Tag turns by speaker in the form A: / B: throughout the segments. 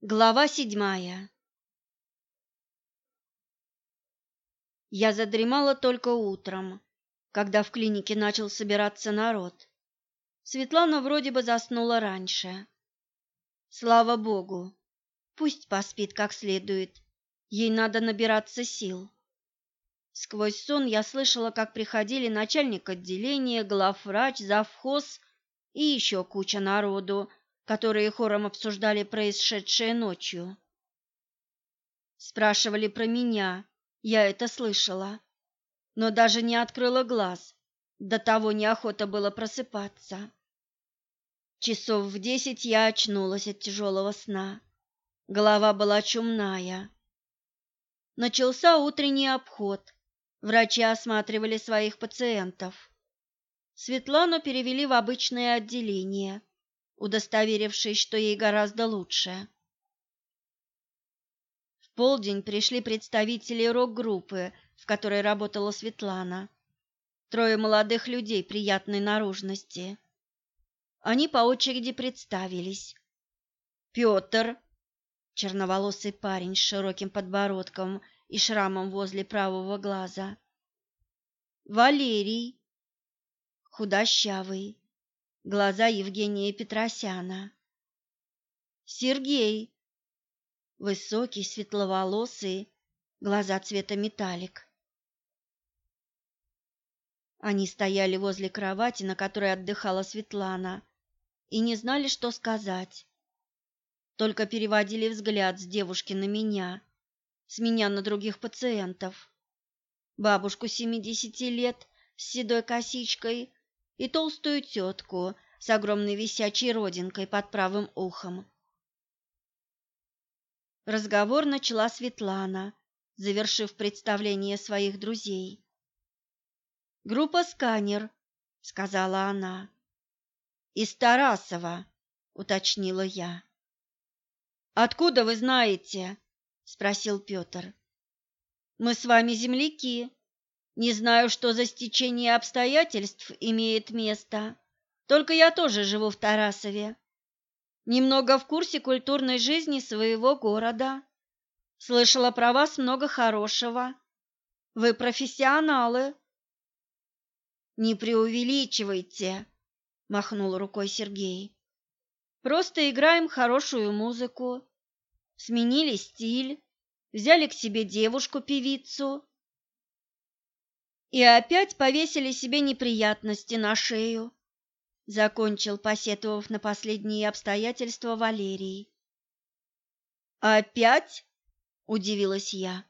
A: Глава седьмая Я задремала только утром, когда в клинике начал собираться народ. Светлана вроде бы заснула раньше. Слава богу, пусть поспит как следует, ей надо набираться сил. Сквозь сон я слышала, как приходили начальник отделения, главврач, завхоз и еще куча народу, которые хором обсуждали происшедшее ночью. Спрашивали про меня, я это слышала, но даже не открыла глаз, до того неохота было просыпаться. Часов в десять я очнулась от тяжелого сна. Голова была чумная. Начался утренний обход. Врачи осматривали своих пациентов. Светлану перевели в обычное отделение удостоверившись, что ей гораздо лучше. В полдень пришли представители рок-группы, в которой работала Светлана. Трое молодых людей приятной наружности. Они по очереди представились. Петр, черноволосый парень с широким подбородком и шрамом возле правого глаза. Валерий, худощавый, глаза Евгения Петросяна. Сергей, высокий, светловолосый, глаза цвета металлик. Они стояли возле кровати, на которой отдыхала Светлана, и не знали, что сказать. Только переводили взгляд с девушки на меня, с меня на других пациентов. Бабушку семидесяти лет с седой косичкой и толстую тетку с огромной висячей родинкой под правым ухом. Разговор начала Светлана, завершив представление своих друзей. «Группа «Сканер», — сказала она. «Из Тарасова», — уточнила я. «Откуда вы знаете?» — спросил Петр. «Мы с вами земляки», не знаю, что за стечение обстоятельств имеет место, только я тоже живу в Тарасове. Немного в курсе культурной жизни своего города. Слышала про вас много хорошего. Вы профессионалы. Не преувеличивайте, махнул рукой Сергей. Просто играем хорошую музыку. Сменили стиль, взяли к себе девушку-певицу и опять повесили себе неприятности на шею, закончил, посетовав на последние обстоятельства Валерий. Опять? удивилась я.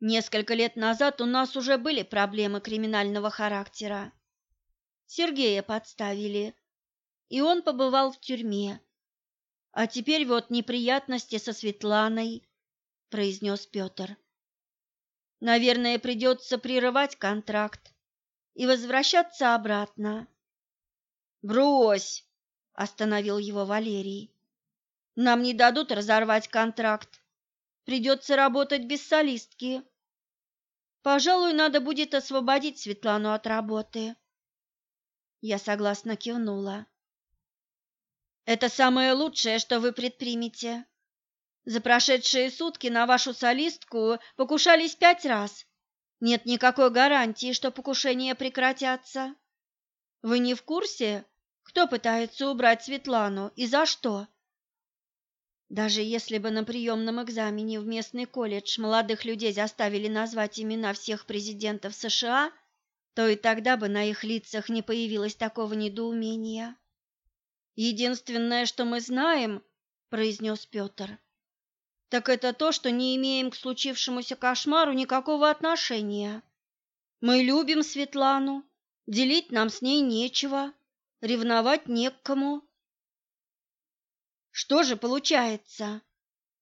A: Несколько лет назад у нас уже были проблемы криминального характера. Сергея подставили, и он побывал в тюрьме. А теперь вот неприятности со Светланой, произнес Петр. Наверное, придется прерывать контракт и возвращаться обратно. Брось, остановил его Валерий. Нам не дадут разорвать контракт. Придется работать без солистки. Пожалуй, надо будет освободить Светлану от работы. Я согласно кивнула. Это самое лучшее, что вы предпримете. За прошедшие сутки на вашу солистку покушались пять раз. Нет никакой гарантии, что покушения прекратятся. Вы не в курсе, кто пытается убрать Светлану и за что? Даже если бы на приемном экзамене в местный колледж молодых людей заставили назвать имена всех президентов США, то и тогда бы на их лицах не появилось такого недоумения. Единственное, что мы знаем, произнес Петр, так это то, что не имеем к случившемуся кошмару никакого отношения. Мы любим Светлану, делить нам с ней нечего, ревновать не к кому. Что же получается?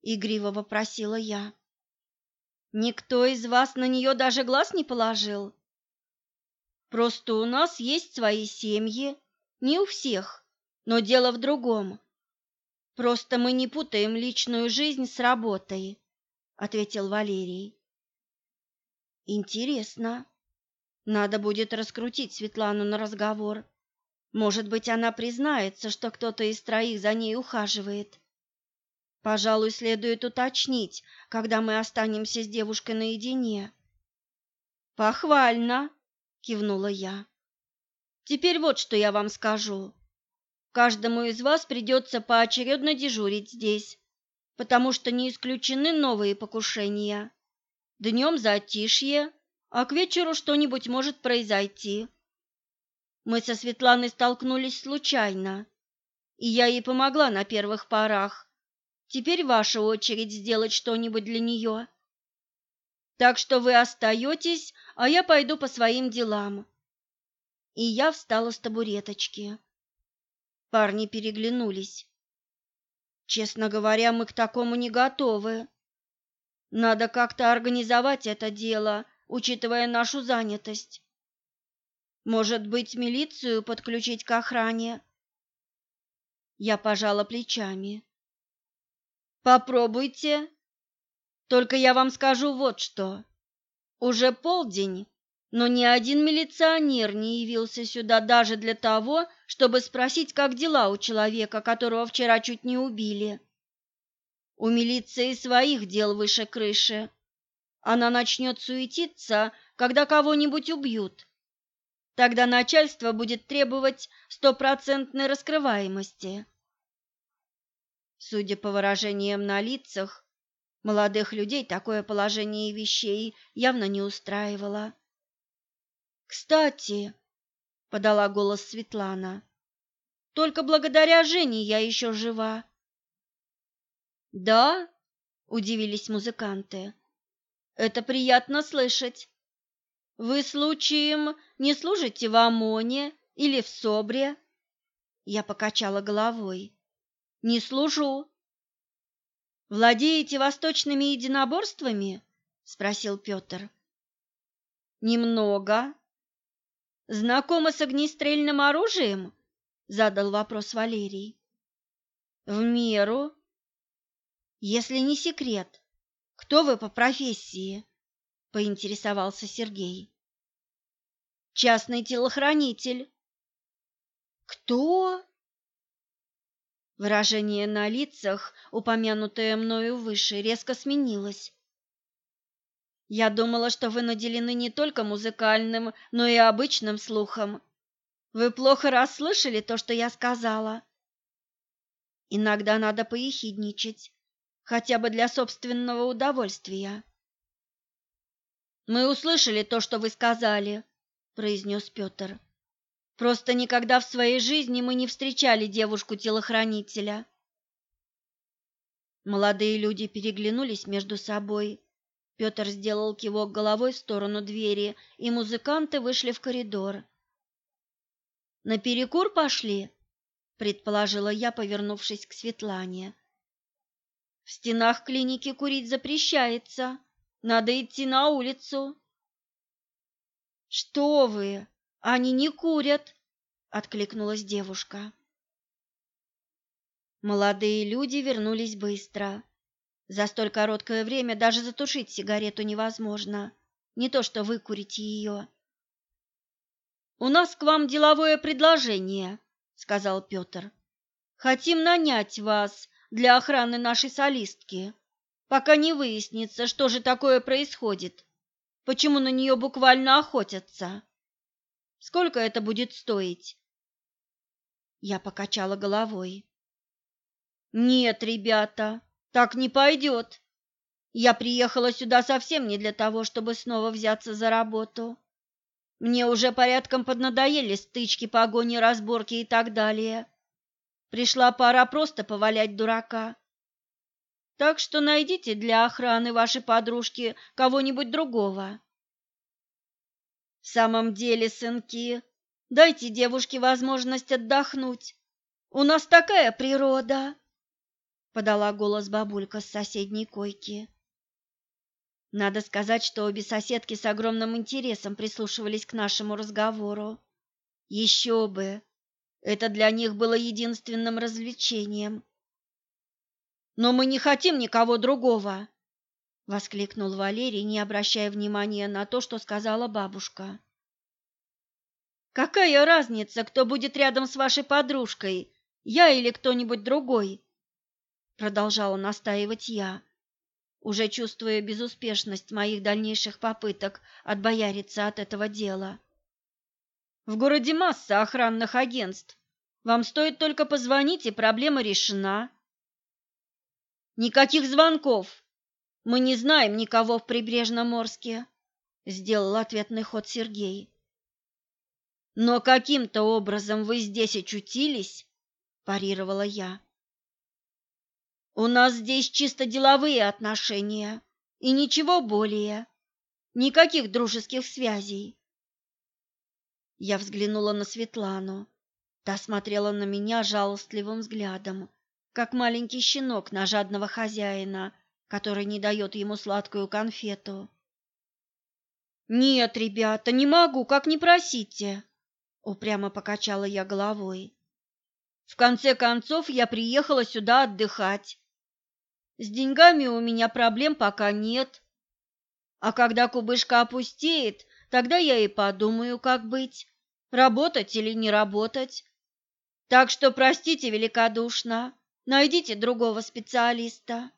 A: игриво вопросила я. Никто из вас на нее даже глаз не положил. Просто у нас есть свои семьи, не у всех, но дело в другом. Просто мы не путаем личную жизнь с работой, ответил Валерий. Интересно. Надо будет раскрутить Светлану на разговор. Может быть, она признается, что кто-то из троих за ней ухаживает. Пожалуй, следует уточнить, когда мы останемся с девушкой наедине. Похвально, кивнула я. Теперь вот что я вам скажу. Каждому из вас придется поочередно дежурить здесь, потому что не исключены новые покушения. Днем затишье, а к вечеру что-нибудь может произойти. Мы со Светланой столкнулись случайно, и я ей помогла на первых порах. Теперь ваша очередь сделать что-нибудь для нее. Так что вы остаетесь, а я пойду по своим делам. И я встала с табуреточки. Парни переглянулись. Честно говоря, мы к такому не готовы. Надо как-то организовать это дело, учитывая нашу занятость. Может быть, милицию подключить к охране? Я пожала плечами. Попробуйте. Только я вам скажу вот что. Уже полдень, но ни один милиционер не явился сюда даже для того, чтобы спросить, как дела у человека, которого вчера чуть не убили. У милиции своих дел выше крыши. Она начнет суетиться, когда кого-нибудь убьют. Тогда начальство будет требовать стопроцентной раскрываемости. Судя по выражениям на лицах, молодых людей такое положение вещей явно не устраивало. «Кстати», — подала голос Светлана, — «только благодаря Жене я еще жива». «Да?» — удивились музыканты. «Это приятно слышать. Вы случаем не служите в ОМОНе или в СОБРе? Я покачала головой. Не служу. Владеете восточными единоборствами? спросил Петр. Немного. Знакомы с огнестрельным оружием? задал вопрос Валерий. В меру. Если не секрет, кто вы по профессии? поинтересовался Сергей. Частный телохранитель. Кто? Выражение на лицах, упомянутое мною выше, резко сменилось. Я думала, что вы наделены не только музыкальным, но и обычным слухом. Вы плохо расслышали то, что я сказала. Иногда надо поехидничать, хотя бы для собственного удовольствия. Мы услышали то, что вы сказали, произнес Петр. Просто никогда в своей жизни мы не встречали девушку-телохранителя. Молодые люди переглянулись между собой. Петр сделал кивок головой в сторону двери, и музыканты вышли в коридор. На перекур пошли, предположила я, повернувшись к Светлане. В стенах клиники курить запрещается. Надо идти на улицу. Что вы? Они не курят, откликнулась девушка. Молодые люди вернулись быстро. За столь короткое время даже затушить сигарету невозможно, не то что выкурить ее. «У нас к вам деловое предложение», — сказал Петр. «Хотим нанять вас для охраны нашей солистки пока не выяснится, что же такое происходит, почему на нее буквально охотятся. Сколько это будет стоить? Я покачала головой. Нет, ребята, так не пойдет. Я приехала сюда совсем не для того, чтобы снова взяться за работу. Мне уже порядком поднадоели стычки, погони, разборки и так далее. Пришла пора просто повалять дурака. Так что найдите для охраны вашей подружки кого-нибудь другого. В самом деле, сынки, дайте девушке возможность отдохнуть. У нас такая природа, подала голос бабулька с соседней койки. Надо сказать, что обе соседки с огромным интересом прислушивались к нашему разговору. Еще бы! Это для них было единственным развлечением. Но мы не хотим никого другого, воскликнул Валерий, не обращая внимания на то, что сказала бабушка. Какая разница, кто будет рядом с вашей подружкой, я или кто-нибудь другой? Продолжала настаивать я, уже чувствуя безуспешность моих дальнейших попыток отбояриться от этого дела. В городе масса охранных агентств. Вам стоит только позвонить, и проблема решена. Никаких звонков. Мы не знаем никого в прибрежном Орске, сделал ответный ход Сергей. Но каким-то образом вы здесь очутились, парировала я. У нас здесь чисто деловые отношения и ничего более. Никаких дружеских связей. Я взглянула на Светлану. Та смотрела на меня жалостливым взглядом, как маленький щенок на жадного хозяина, который не дает ему сладкую конфету. «Нет, ребята, не могу, как не просите!» Упрямо покачала я головой. «В конце концов, я приехала сюда отдыхать. С деньгами у меня проблем пока нет. А когда кубышка опустеет, тогда я и подумаю, как быть работать или не работать. Так что простите великодушно, найдите другого специалиста.